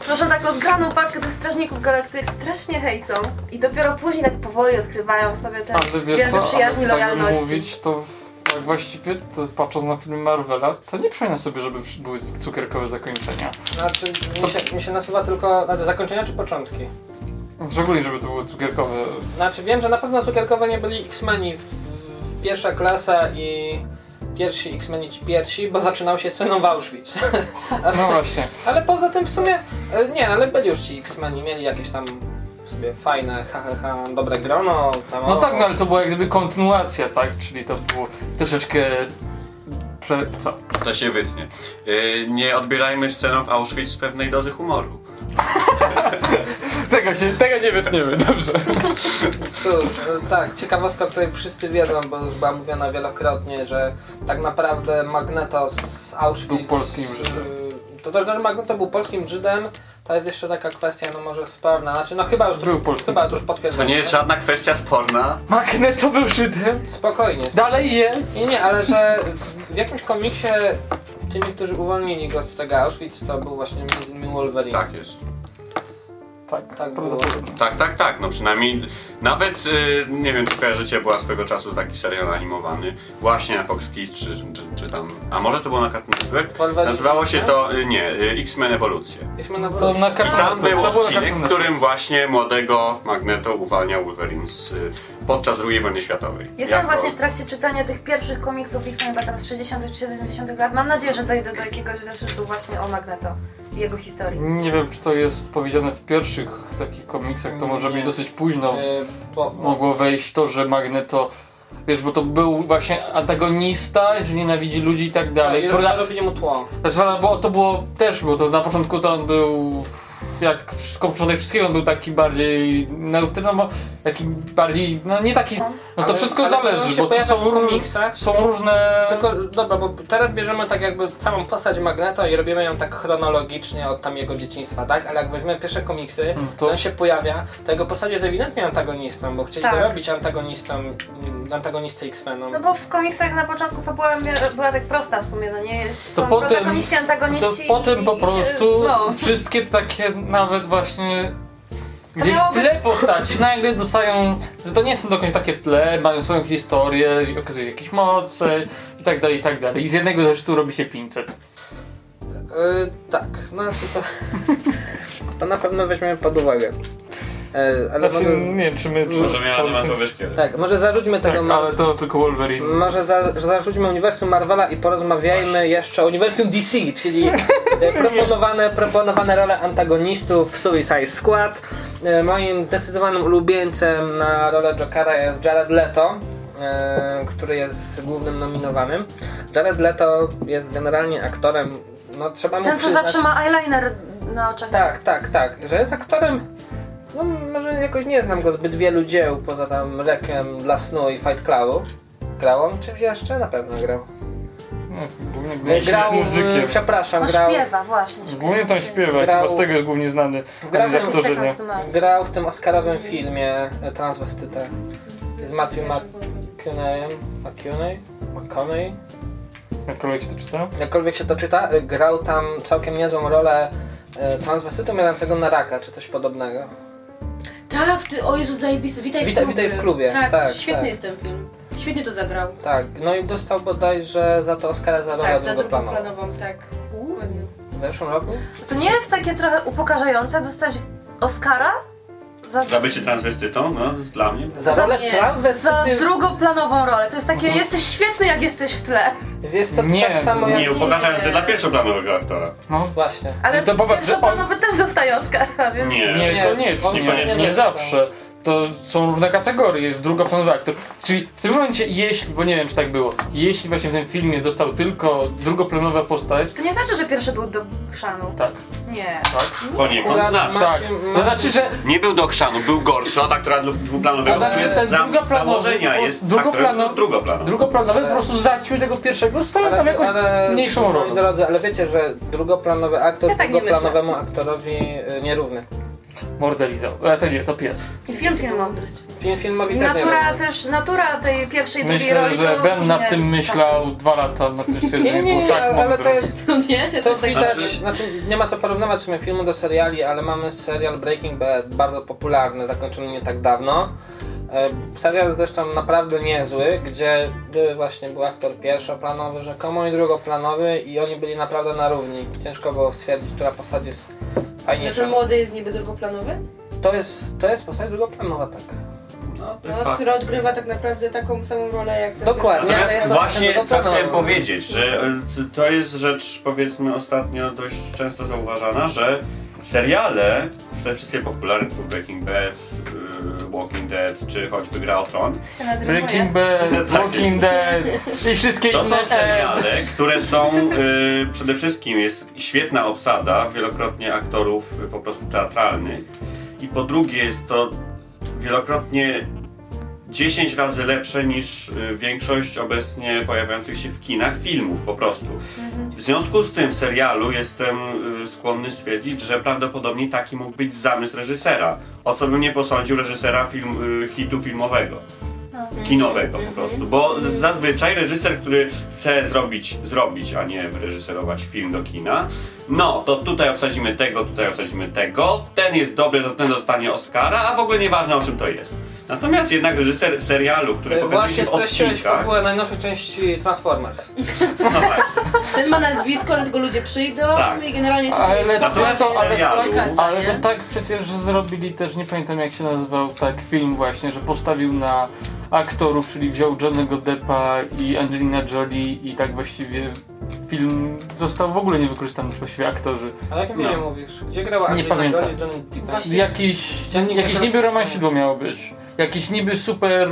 Tworzą taką zgraną paczkę tych strażników galaktyki, strasznie hejcą i dopiero później tak powoli odkrywają sobie te więzy przyjaźni, tak lojalności. mówić, to tak właściwie, to patrząc na filmy Marvela, to nie przypomnę sobie, żeby były cukierkowe zakończenia. Znaczy, mi się, mi się nasuwa tylko znaczy, zakończenia czy początki? Szczególnie, żeby to były cukierkowe. Znaczy, wiem, że na pewno cukierkowe nie byli X-Meni pierwsza klasa i pierwsi X-Meni ci pierwsi, bo zaczynał się sceną w Auschwitz. No właśnie. [LAUGHS] Ale poza tym w sumie, e, nie, ale byli już ci X-Meni, mieli jakieś tam sobie fajne, ha, ha, ha, dobre grono. Tam, No tak, no ale to była jak gdyby kontynuacja, tak? Czyli to było troszeczkę... Prze... co? To się wytnie. Yy, nie odbierajmy sceną w Auschwitz z pewnej dozy humoru. [LAUGHS] Tego się, tego nie wytniemy, dobrze. Cóż, e, tak, ciekawostka, o której wszyscy wiedzą, bo już była mówiona wielokrotnie, że tak naprawdę Magneto z Auschwitz... Był polskim Żydem. e, To też, że Magneto był polskim Żydem, to jest jeszcze taka kwestia, no może sporna, znaczy no chyba już, Był polskim chyba już potwierdzone. To nie jest żadna kwestia sporna. Magneto był Żydem, Spokojnie. dalej jest. Nie, nie, ale że w, w jakimś komiksie tymi, którzy uwolnili go z tego Auschwitz, to był właśnie między innymi Wolverine. Tak jest. Tak, Tak było. prawdopodobnie. Tak, tak, tak. No przynajmniej nawet, y, nie wiem czy kojarzycie, była swego czasu taki serial animowany właśnie na Fox Kids, czy, czy, czy tam, a może to było na Cartoon Network? Wolverine, Nazywało się to, y, nie, y, X-Men Ewolucje. Mieliśmy na To na I Cartoon tam Network. był To było na odcinek, Cartoon w którym właśnie młodego Magneto uwalniał Wolverine z, y, podczas II wojny światowej. Jestem Jako- właśnie w trakcie czytania tych pierwszych komiksów X-Men z 60 czy 70 lat. Mam nadzieję, że dojdę do jakiegoś zeszytu właśnie o Magneto jego historii. Nie wiem, czy to jest powiedziane w pierwszych takich komiksach, to może Nie. być dosyć późno. E, bo, Mogło wejść to, że Magneto, wiesz, bo to był właśnie antagonista, że nienawidzi ludzi i tak dalej. Co prawda- robili mu tło. Znaczy, bo to było też, bo to na początku to on był jak początek wszystkiego on był taki bardziej neutralny, no, taki bardziej, no nie taki, no to Ale- wszystko ale zależy, bo to są, komiksach. są różne, Tylko, dobra, bo teraz bierzemy tak jakby całą postać Magneto i robimy ją tak chronologicznie od tam jego dzieciństwa, tak? Ale jak weźmiemy pierwsze komiksy, Mm, to- to on się pojawia, to jego postać jest ewidentnie antagonistą, bo chcieli Tak. go robić antagonistą, mm, antagonistę X-Menom. No bo w komiksach na początku fabuła była tak prosta w sumie, no nie? Jest, To są potem- protagoniści, to antagoniści potem i, po i prostu no. wszystkie takie nawet właśnie gdzieś w tle postaci nagle dostają, że to nie są do końca takie w tle, mają swoją historię, i okazują jakieś moce i tak dalej, i tak dalej. I z jednego zeszytu robi się 500. Yy, tak, no to, to, to na pewno weźmiemy pod uwagę. Yy, ale Znaczy, może, nie wiem, czy my... Czy, Może miała temat tak, może zarzućmy tego tak, ale to tylko Wolverine. Może za, zarzućmy uniwersum Marvela i porozmawiajmy jeszcze o uniwersum DC, czyli [LAUGHS] proponowane, proponowane role antagonistów w Suicide Squad. E, Moim zdecydowanym ulubieńcem na rolę Jokera jest Jared Leto, e, który jest głównym nominowanym. Jared Leto jest generalnie aktorem, no trzeba mu Ten, co przyznać... zawsze ma eyeliner na oczach. Tak, tak, tak, że jest aktorem. No może jakoś nie znam go zbyt wielu dzieł, poza tam Rekiem dla snu i Fight Clubu. Grał on czymś jeszcze? Na pewno grał. Nie, głównie, Grał, muzykiem. przepraszam, On grał, śpiewa, właśnie. śpiewa. Głównie tam śpiewa, Grał- chyba z tego jest głównie znany. Grał w- aktorze, nie? Grał w tym oscarowym filmie e, Transwestytę z Matthew McConaugheyem. McConaughey? McConaughey? Jakkolwiek się to czyta? Jakkolwiek się to czyta, e, grał tam całkiem niezłą rolę e, transwestyty umierającego na raka, czy coś podobnego. Tak, ty, o Jezu, zajebisty, witaj, Witaj- w klubie. witaj w klubie. Tak, Tak, świetny tak. jest ten film. Świetnie to zagrał. Tak, no i dostał bodajże za to Oscara za rolę Tak, za drugoplanową. drugoplanową, tak. Ładnie. W zeszłym roku? To nie jest takie trochę upokarzające dostać Oscara za, Za bycie transwestytą? No, dla mnie. Za Za- rolę nie, za transwestyty. drugoplanową rolę. To jest takie, No to- jesteś świetny jak jesteś w tle. Wiesz co, to Nie, tak samo jak... Nie upokarzający dla pierwszoplanowego aktora. No. Właśnie. Ale to popatrz, że on- pierwszoplanowy też dostaje Oscara, więc... Nie. Nie, Nie, koniecznie, on nie, niekoniecznie. nie zawsze. To są różne kategorie, jest drugoplanowy aktor. Czyli w tym momencie, jeśli, bo nie wiem czy tak było, jeśli właśnie w tym filmie dostał tylko drugoplanowa postać, To nie znaczy, że pierwszy był do chrzanu. tak, Nie. tak, Poniekąd znaczy. tak. ma- To znaczy, że Nie był do chrzanu, był gorszy od aktora dwu- dwuplanowego, Ale który jest ten drugoplanowy, jest drugoplano- aktorem drugoplanowy. drugoplanowy po prostu zaćmił tego pierwszego swoją tam jakąś mniejszą moi rolę. drodzy, ale wiecie, że drugoplanowy aktor Ja tak drugoplanowemu aktorowi y, nierówny. Mordelizał. Ale to nie, to pies. I film film mądrość. Film filmowi I też natura nierówny. też, natura tej pierwszej, drugiej Myślę, roli że to Ben różnie nad tym myślał dwa lata, nad tym Nie, stwierdzeniem, nie, było nie, tak ale mądry. to jest... No nie? To widać, Znaczy- znaczy nie ma co porównywać w sumie filmu do seriali, ale mamy serial Breaking Bad, bardzo popularny, zakończony nie tak dawno. E, Serial zresztą naprawdę niezły, gdzie były właśnie był aktor pierwszoplanowy rzekomo i drugoplanowy i oni byli naprawdę na równi. Ciężko było stwierdzić, która postać jest Że ten młody jest niby drugoplanowy? To jest, to jest postać drugoplanowa, tak. No, to No, która odgrywa tak naprawdę taką samą rolę jak ten Dokładnie. Natomiast jest właśnie co chciałem powiedzieć, że e, to jest rzecz powiedzmy ostatnio dość często zauważana, że seriale, te wszystkie popularne typu Breaking Bad, Walking Dead, czy choćby Gra o Tron. Breaking Bad, [LAUGHS] Tak Walking Dead i wszystkie to inne... są seriale, które są y, przede wszystkim jest świetna obsada, wielokrotnie aktorów y, po prostu teatralnych. I po drugie jest to wielokrotnie 10 razy lepsze niż y, większość obecnie pojawiających się w kinach filmów po prostu. W związku z tym w serialu jestem y, skłonny stwierdzić, że prawdopodobnie taki mógł być zamysł reżysera. O co bym nie posądził reżysera film, y, hitu filmowego. Kinowego po prostu. Bo zazwyczaj reżyser, który chce zrobić, zrobić, a nie wyreżyserować film do kina, no to tutaj obsadzimy tego, tutaj obsadzimy tego, ten jest dobry, to ten dostanie Oscara, a w ogóle nieważne o czym to jest. Natomiast jednak reżyser serialu, który E, pokazuje Właśnie się w streściłeś w odcinkach, ogóle najnowszej części Transformers. [LAUGHS] no właśnie, Ten ma nazwisko, dlatego ludzie przyjdą Tak. i generalnie to Ale jest to- Natomiast to- w serialu, kasa, Ale nie? to tak przecież zrobili też, nie pamiętam jak się nazywał tak film właśnie, że postawił na aktorów, czyli wziął Johnnego Deppa i Angelina Jolie i tak właściwie film został w ogóle niewykorzystany właściwie aktorzy. Ale o jakim No. filmie mówisz? Gdzie grała Nie Angelina pamiętam. Jolie i Johnny Depp? Właśnie. Jakiś, Dziennik jakiś Metro- niby romansidło miało być. Jakiś niby super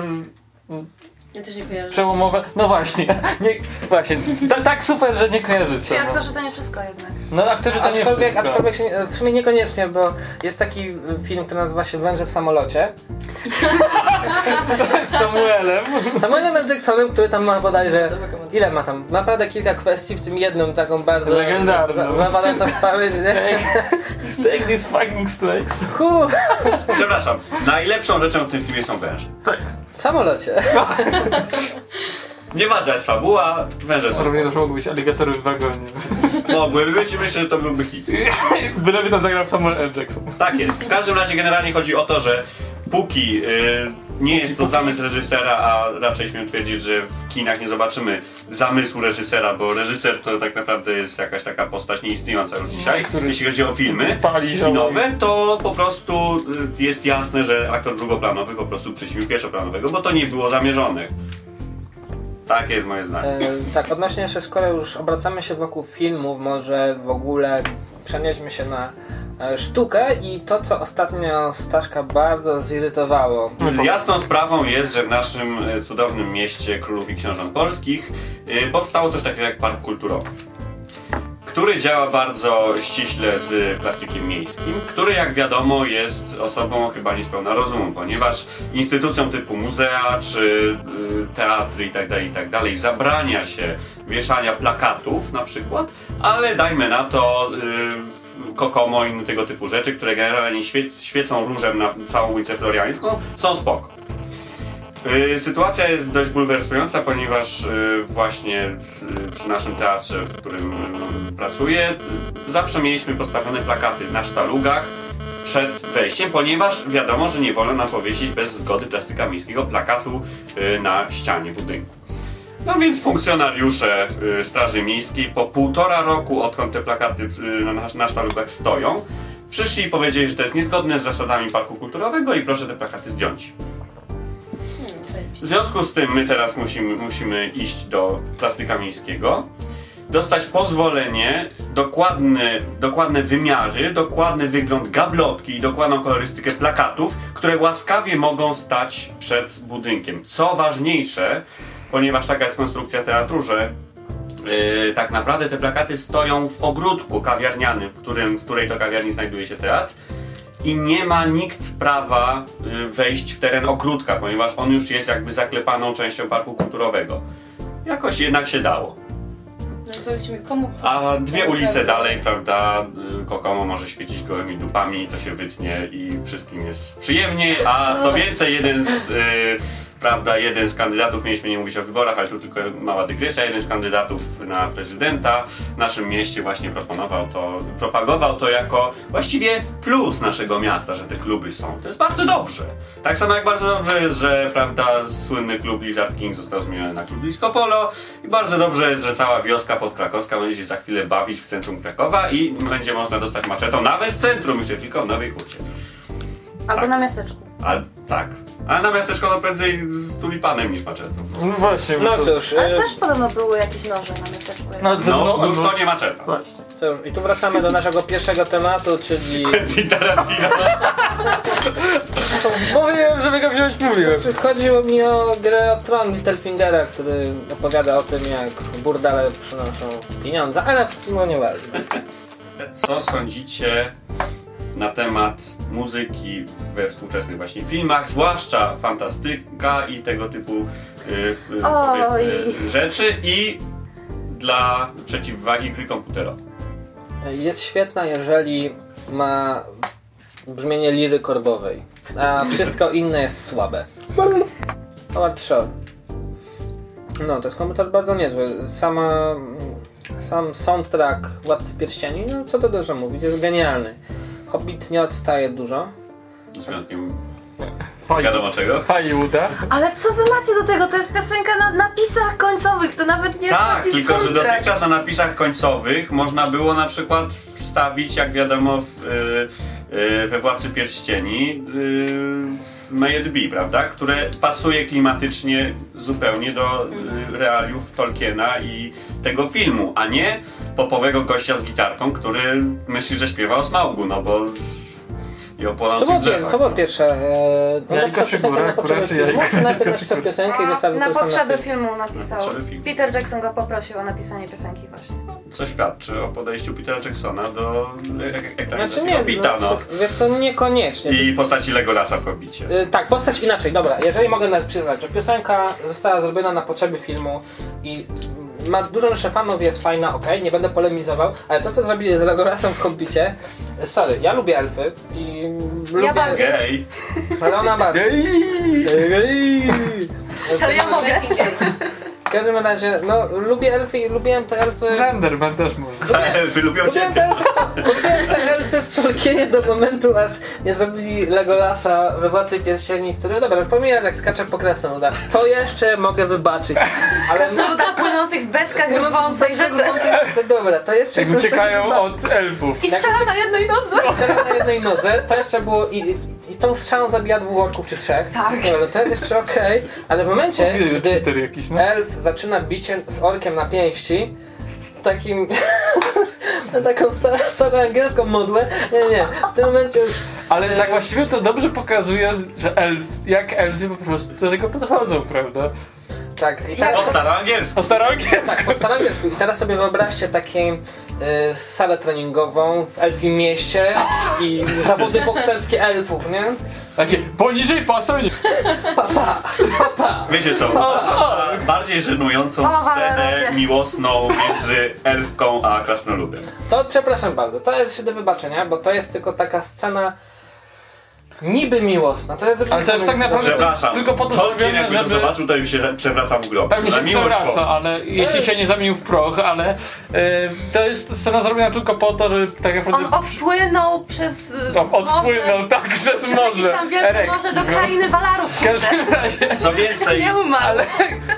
Ja też nie kojarzę. przełomowe. No właśnie, [LAUGHS] nie, właśnie. Ta, tak super, że nie kojarzycie. No, aktorzy to nie wszystko jednak. no aktorzy to nie Aczkolwiek, wszystko. aczkolwiek się, w sumie niekoniecznie, bo jest taki y, film, który nazywa się Węże w samolocie. Z [LAUGHS] Samuelem. Samuelem L. Jacksonem, który tam ma bodajże... Ile ma tam? Naprawdę kilka kwestii, w tym jedną taką bardzo... Legendarną. Zawalę to w pamięć, nie? Take these fucking snakes. Przepraszam, najlepszą rzeczą w tym filmie są węże. W samolocie. [LAUGHS] Nieważna jest fabuła, węże są. Równie też mogły być aligatory w wagonie. [LAUGHS] Mogłyby być i myślę, że to byłby hit. Byleby tam zagrał Samuel L. Jackson. Tak jest. W każdym razie generalnie chodzi o to, że póki y, nie jest to zamysł reżysera, a raczej śmiem twierdzić, że w kinach nie zobaczymy zamysłu reżysera, bo reżyser to tak naprawdę jest jakaś taka postać nieistniejąca już dzisiaj, Który jeśli chodzi o filmy pali kinowe, to po prostu y, jest jasne, że aktor drugoplanowy po prostu przyćmił pierwszoplanowego, bo to nie było zamierzone. Tak jest moje zdanie. E, tak, odnośnie jeszcze, skoro już obracamy się wokół filmów, może w ogóle przenieśmy się na e, sztukę i to, co ostatnio Staszka bardzo zirytowało. Jasną sprawą jest, że w naszym e, cudownym mieście królów i książąt polskich e, powstało coś takiego jak park kulturowy. Który działa bardzo ściśle z plastikiem miejskim, który jak wiadomo jest osobą chyba niespełna rozumu, ponieważ instytucjom typu muzea czy teatry itd. itd. zabrania się wieszania plakatów na przykład, ale dajmy na to y, kokomo i tego typu rzeczy, które generalnie świe- świecą różem na całą ulicę Floriańską, są spoko. Y, Sytuacja jest dość bulwersująca, ponieważ y, właśnie przy naszym teatrze, w którym y, pracuję, zawsze mieliśmy postawione plakaty na sztalugach przed wejściem, ponieważ wiadomo, że nie wolno nam powiesić bez zgody plastyka miejskiego plakatu na ścianie budynku. No więc funkcjonariusze y, Straży Miejskiej po półtora roku, odkąd te plakaty y, na, na sztalugach stoją, przyszli i powiedzieli, że to jest niezgodne z zasadami parku kulturowego i proszę te plakaty zdjąć. W związku z tym my teraz musimy, musimy iść do plastyka miejskiego, dostać pozwolenie, dokładne, dokładne wymiary, dokładny wygląd gablotki i dokładną kolorystykę plakatów, które łaskawie mogą stać przed budynkiem. Co ważniejsze, ponieważ taka jest konstrukcja teatru, że Yy, tak naprawdę te plakaty stoją w ogródku kawiarnianym, w, którym, w której to kawiarni znajduje się teatr i nie ma nikt prawa y, wejść w teren ogródka, ponieważ on już jest jakby zaklepaną częścią parku kulturowego. Jakoś jednak się dało. No i komu... A dwie ulice dalej, prawda, y, Kokomo może świecić gołymi dupami, to się wytnie i wszystkim jest przyjemniej, a co [LAUGHS] więcej, jeden z y, prawda, jeden z kandydatów, mieliśmy nie mówić o wyborach, ale tu tylko mała dygresja, jeden z kandydatów na prezydenta w naszym mieście właśnie proponował to, propagował to jako właściwie plus naszego miasta, że te kluby są. To jest bardzo dobrze. Tak samo jak bardzo dobrze jest, że prawda, słynny klub Lizard King został zmieniony na klub Disco Polo i bardzo dobrze jest, że cała wioska podkrakowska będzie się za chwilę bawić w centrum Krakowa i będzie można dostać maczetą nawet w centrum, już nie tylko w Nowej Hucie. Albo Tak. na miasteczku. Ale tak. Ale na miasteczko to prędzej z tulipanem niż maczetą. No właśnie. No to- cóż, Ale e, też podobno były jakieś noże na miasteczku. No, No, no, już no, to nie maczeta. Właśnie. cóż, i tu wracamy do naszego pierwszego tematu, czyli... Quentin Tarantino. Mówiłem, żeby go wziąć, mówiłem. Chodziło mi o grę o Tron Littlefingera, który opowiada o tym, jak burdale przynoszą pieniądze, ale no nieważne. Co sądzicie na temat muzyki we współczesnych właśnie filmach, zwłaszcza fantastyka i tego typu y, y, Oj. powiedzmy, rzeczy i dla przeciwwagi gry komputerowej? Jest świetna, jeżeli ma brzmienie liry korbowej, a wszystko inne jest słabe. Howard Shore. No, to jest komputer bardzo niezły. Sama, sam soundtrack Władcy Pierścieni, no co to dużo mówić, jest genialny. Hobbit nie odstaje dużo. Z wyjątkiem Fajnie. wiadomo czego. Fajnie uda. Ale co wy macie do tego? To jest piosenka na napisach końcowych, to nawet nie Tak, tylko że dotychczas na napisach końcowych można było na przykład wstawić, jak wiadomo, w, y, y, we Władcy Pierścieni y, May It Be, prawda? Które pasuje klimatycznie zupełnie do y, realiów Tolkiena i tego filmu, a nie popowego gościa z gitarką, który myśli, że śpiewa o Smaugu, no bo i o Co płonących było, drzewach. co było pierwsze? E, Jajka czy góra? na potrzeby filmu, jajka? czy najpierw napisał [LAUGHS] piosenkę i zostawił Na to potrzeby film? filmu napisał. Peter Jackson go poprosił o napisanie piosenki właśnie. Co świadczy o podejściu Petera Jacksona do jak, jak Znaczy nie, Hobbita, no, no. wiesz to niekoniecznie. I postaci Legolasa w Hobbicie. Y, Tak, postać inaczej, dobra, jeżeli mogę nawet przyznać, że piosenka została zrobiona na potrzeby filmu i ma dużo rzeczy fanów, jest fajna, okej, nie będę polemizował, ale to co zrobili z Legolasem w Hobbicie, y, sorry, ja lubię elfy i lubię... bardziej. Gej! Ale ona bardzo... Ale ja mogę. W każdym razie, no lubię elfy i lubiłem te elfy... Genderman też może. [LAUGHS] Elfy lubią Lubiłem te, elfy, lubiłem te elfy w Tolkienie do momentu, aż nie zrobili Legolasa we Władcy Pierścieni, który, dobra, pomijam jak skacze po krasnoludach. To jeszcze mogę wybaczyć, ale... Na ludach płynących w beczkach rwącej rzece. rzece. Dobra, to jest Jak uciekają od elfów. I strzela na jednej nodze. Strzela na jednej nodze, to jeszcze było i, i, i tą strzałą zabija dwóch orków czy trzech. Tak. Dobra, to jest jeszcze okej, ale w momencie, gdy no. elf zaczyna bicie z orkiem na pięści, takim... [LAUGHS] na taką sta- starą angielską modłę, nie, nie, w tym momencie już... Ale tak właściwie to dobrze pokazuje, że elf, jak elfy po prostu do tego podchodzą, prawda? Tak, i O teraz... staroangielsku. O staroangielsku. Tak, po staroangielsku. I teraz sobie wyobraźcie taką y, salę treningową w elfim mieście i zawody bokserskie elfów, nie? Takie poniżej pasu nie. Papa, papa. Wiecie co? Za bardziej żenującą scenę miłosną między elfką a krasnoludem. To przepraszam bardzo, to jest jeszcze do wybaczenia, bo to jest tylko taka scena niby miłosna. To jest Ale to jest tak naprawdę- Przepraszam. Tylko po to Tolkien zrobione, jakby to żeby- zobaczył, to już się przewracał w grobie. Pewnie się miłość przewraca, boską. ale jeśli się nie zamienił w proch, ale e, to jest scena zrobiona tylko po to, żeby tak naprawdę... On odpłynął przez Tam odpłynął morze, tak przez przez morze. jakieś tam wielkie erekcji, morze do no. krainy Walarów. W każdym razie, Co więcej, Nie umarł. ale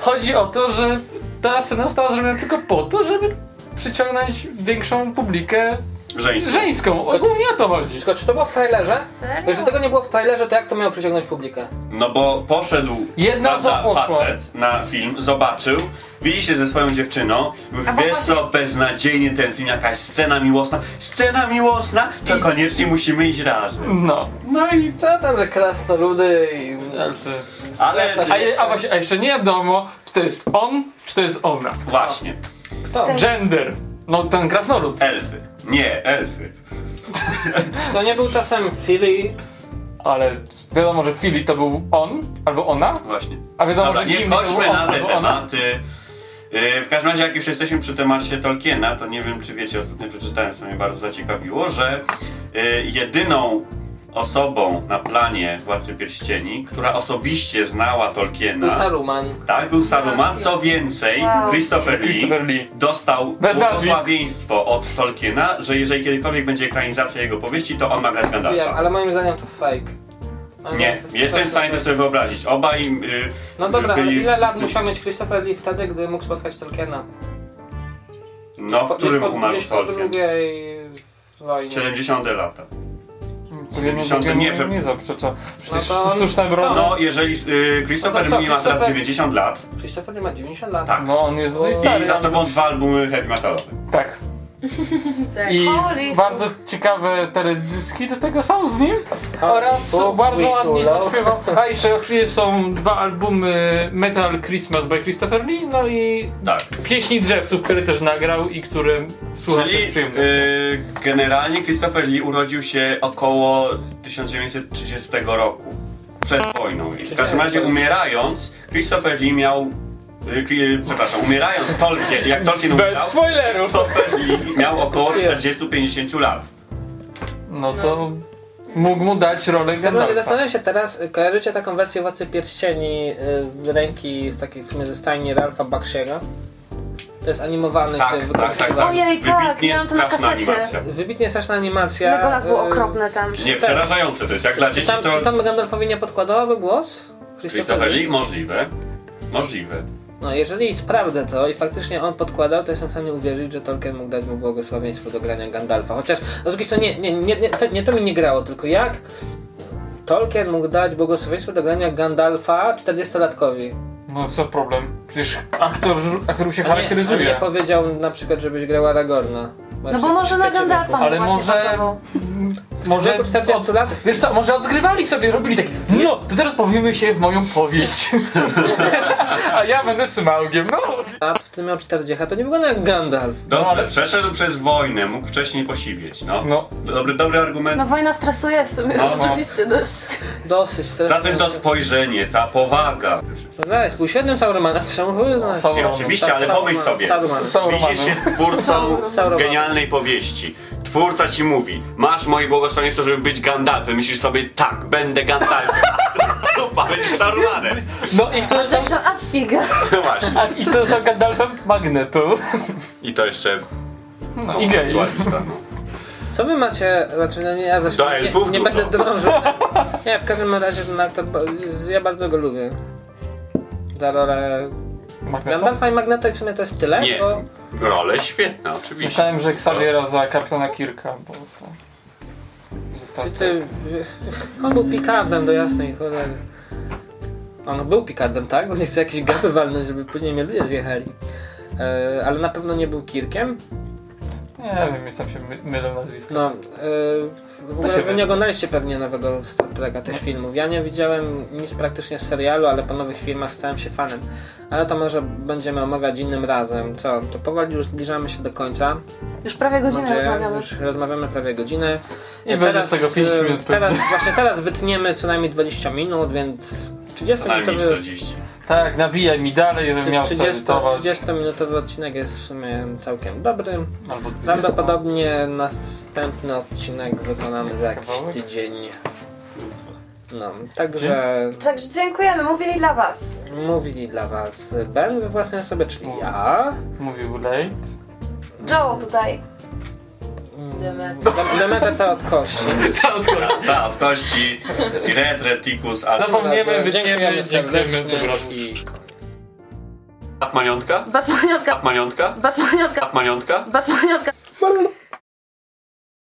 chodzi o to, że ta scena została zrobiona tylko po to, żeby przyciągnąć większą publikę żeńsko. żeńską. Ogólnie o to chodzi. Tylko czy to było w trailerze? Serio? Jeżeli tego nie było w trailerze, to jak to miało przyciągnąć publikę? No bo poszedł Jedna facet na film, zobaczył, widzi się ze swoją dziewczyną, mówi, A bo wiesz właśnie- co, beznadziejnie ten film, jakaś scena miłosna, scena miłosna, to koniecznie musimy iść razem. No. No i Co tam, że krasnoludy i... Elfy. Ale A, je, a, właśnie, a jeszcze nie wiadomo, czy to jest on, czy to jest ona. właśnie, Kto? Ten- Gender. No ten krasnolud. elfy. Nie, elfy. To nie był czasem Philly? Ale wiadomo, że Philly to był on, albo ona. Właśnie. A wiadomo, Dobra, że nie Jimmy to był wchodźmy on, na te albo ona. tematy. Yy, W każdym razie, jak już jesteśmy przy temacie Tolkiena, to nie wiem, czy wiecie, ostatnio przeczytałem, co mnie bardzo zaciekawiło, że yy, jedyną osobą na planie Władcy Pierścieni, która osobiście znała Był Tolkiena. Saruman. Tak, był Saruman. Co więcej, Wow. Christopher Lee Christopher Lee. dostał Bez nazwisk. błogosławieństwo od Tolkiena, że jeżeli kiedykolwiek będzie ekranizacja jego powieści, to on ma grać Wiem, Gandalfa. ale moim zdaniem to fake. Ale Nie, to- jestem w stanie to sobie wyobrazić. Obaj y, No dobra, ale byli ile w- lat musiał mieć Christopher Lee wtedy, gdy mógł spotkać Tolkiena? No, w którym umarł gdzieś po Tolkien? drugiej wojnie. 70 lata. To jedno 90 drugiemu nie, nie, że- nie zaprzecza. Przecież No to- sztuczna broń. No, jeżeli y, Christopher No co, Lee ma teraz Christopher- 90 lat Christopher Lee ma 90 lat. Tak. No on jest dosyć O, stary. i za sobą dwa albumy heavy metalowe. Tak. [LAUGHS] Tak. I Holy bardzo ciekawe teledyski do tego są z nim. Oraz Holy bardzo ładnie zaśpiewał. [LAUGHS] A jeszcze są dwa albumy Metal Christmas by Christopher Lee, no i Tak. Pieśni Drzewców, które też nagrał i które słucham się z Czyli przyjemnością. y, generalnie Christopher Lee urodził się około 1930 roku. Przed wojną. I w każdym razie umierając, Christopher Lee miał. Y, kri- przepraszam, umierając Tolkien, jak Tolkien Bez umierał, spoilerów! Miał około 40-50 lat. No to mógł mu dać rolę Gandalfa. zastanawiam się teraz, y, kojarzycie taką wersję Władcy Pierścieni y, z ręki, z takiej w sumie ze stajni Ralfa Bakshiego? To jest animowany, Tak, czy tak, tak, tak. Ojej, tak, Wybitnie miałam to na kasecie. animacja. Wybitnie straszna animacja. Legolas był y, okropny tam. Nie, przerażające to jest. Jak dla Czy dzieci tam, to... czy tam Gandalfowi nie podkładałaby głos? Christopher Lee? Możliwe. Możliwe. No, jeżeli sprawdzę to i faktycznie on podkładał, to jestem w stanie uwierzyć, że Tolkien mógł dać mu błogosławieństwo do grania Gandalfa. Chociaż, z drugiej strony, nie, nie, nie, nie, to, nie to mi nie grało, tylko jak Tolkien mógł dać błogosławieństwo do grania Gandalfa 40-latkowi. No co problem? Przecież aktor, aktorów się A nie, a charakteryzuje. nie powiedział na przykład, żebyś grał Aragorna. No bo może na Gandalfa Ale może-. [LAUGHS] Może wieku 40 lat? Wiesz co, może odgrywali sobie, robili tak. No, to teraz powiemy się w moją powieść. [LAUGHS] A ja będę Smaugiem, no. A wtedy miał 40, to nie wygląda jak Gandalf. Dobrze, No, ale- przeszedł przez wojnę, mógł wcześniej posiwieć, no. No. Dobry, dobry argument. No wojna stresuje w sumie, No, no. rzeczywiście dość. Dosyć stresujące. Zatem to spojrzenie, ta powaga. Weź, był świetnym Sauromanem, trzeba mu wyznać. Sauron. Nie, oczywiście, ale pomyśl sobie. Saruman. Sauromanu. Widzisz, jest twórcą Sauron. genialnej powieści. Twórca ci mówi, masz moje błogosławieństwo, żeby być Gandalfem. Myślisz sobie, tak, będę Gandalfem. [LAUGHS] Dupa, będziesz Sarumanem. No i kto został, a figa. No właśnie. a, i kto został Gandalfem? Magnetu. I to jeszcze No, I gej. Co wy macie, znaczy no nie, ja Do zresztą elfów nie, nie dużo. będę drążył. Nie, w każdym razie ten aktor, bo- ja bardzo go lubię. Za rolę Magneto? Gandalfa i Magneto i w sumie to jest tyle, Nie. bo Role świetne, oczywiście. Myślałem, że Xaviera za kapitana Kirka, bo to... Został czy ty, on był Picardem do jasnej cholery. On był Picardem, tak? Bo nie chcę jakieś gapy żeby później mnie ludzie zjechali. E, ale na pewno nie był Kirkiem. Nie wiem, jest tam się my, mylą nazwiska. No, e, w ogóle wy nie oglądaliście pewnie nowego Star Treka, tych filmów. Ja nie widziałem nic praktycznie z serialu, ale po nowych filmach stałem się fanem. Ale to może będziemy omawiać innym razem. Co? To powoli już zbliżamy się do końca. Już prawie godzinę Będzie- rozmawiamy. Już rozmawiamy prawie godzinę. I będzie z tego pięć e, minut Teraz, właśnie teraz wytniemy co najmniej 20 minut, więc 30 Co najmniej minutowy 40. Tak, nabijaj mi dalej, żebym miał co 30, edytować. 30 minutowy odcinek jest w sumie całkiem dobry. Albo 20. Prawdopodobnie następny odcinek wykonamy za jakiś tydzień. No, także Także dziękujemy, mówili dla was. mówili dla was Ben we własnej osobie, czyli ja. Mówił Late. Joe tutaj. Demet. Dem- Demeter ta od kości. Ta odpowiedź. Ta, w kości Red, Retikus, ale... Zapomniemy, wytniemy, dziękujemy. i Batmanionka? Batmaniotka, Batmanionka? Batmaniotka, Batmanionka? Batmaniotka.